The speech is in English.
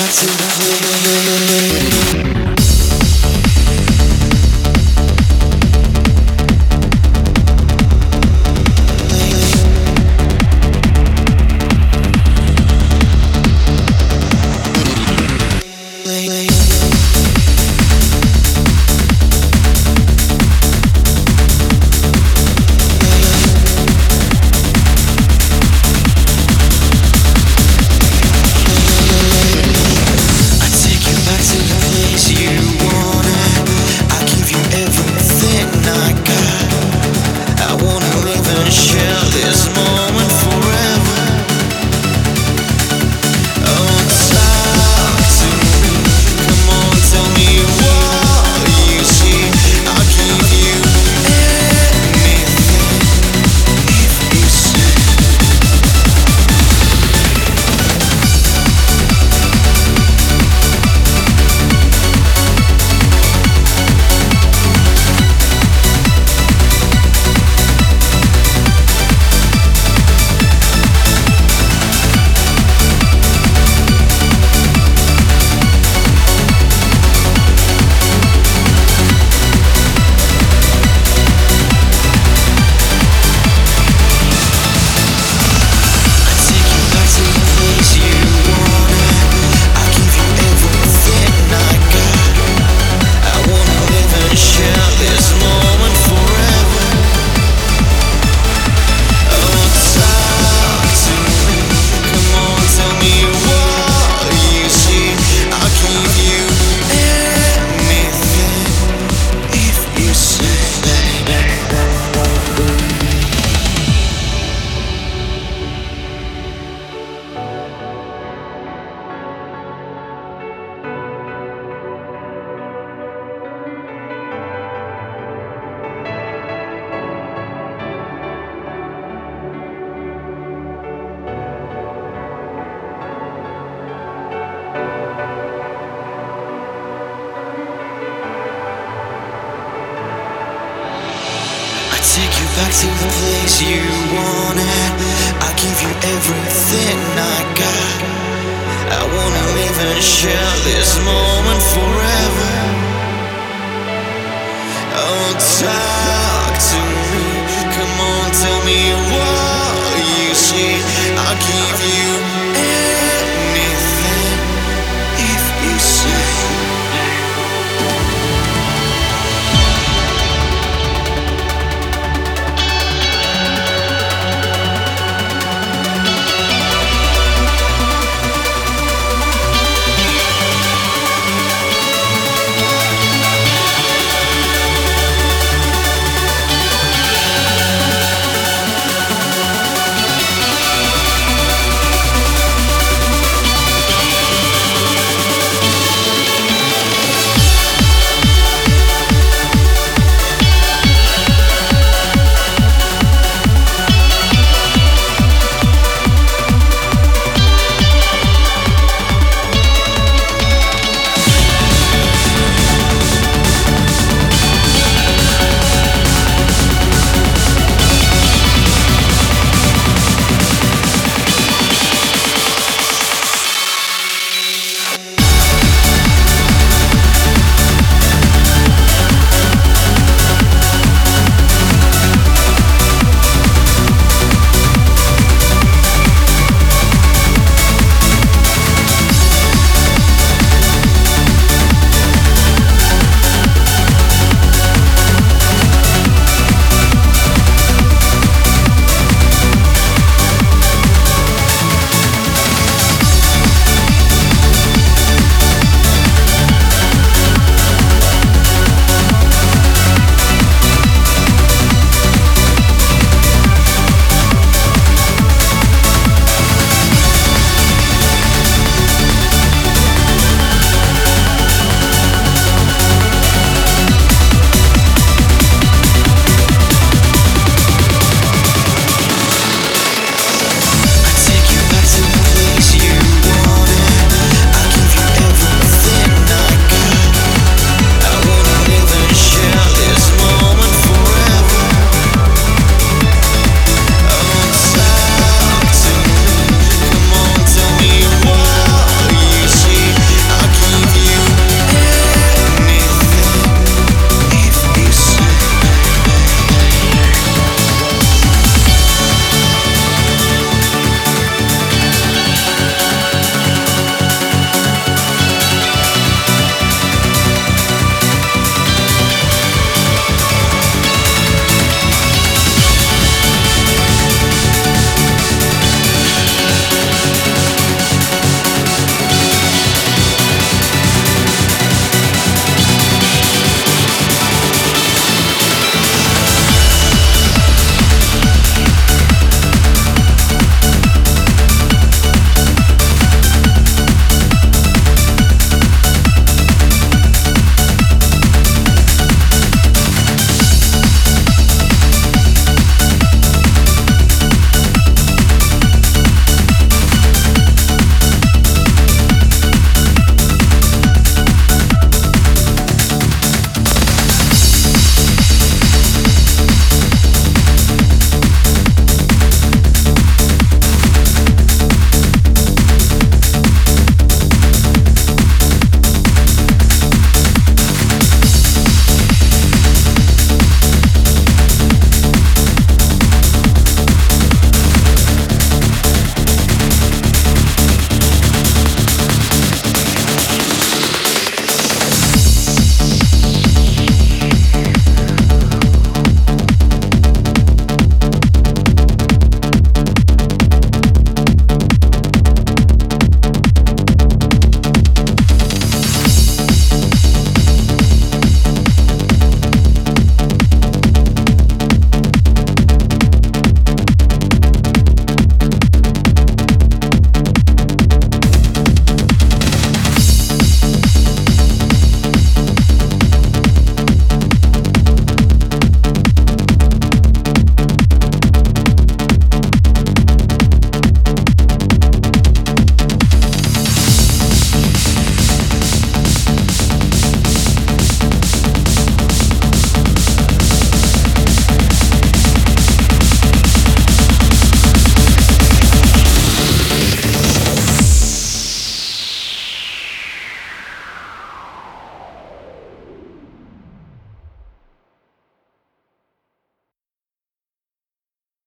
That's it. take you back to the place you wanted. I give you everything I got. I wanna live and share this moment forever.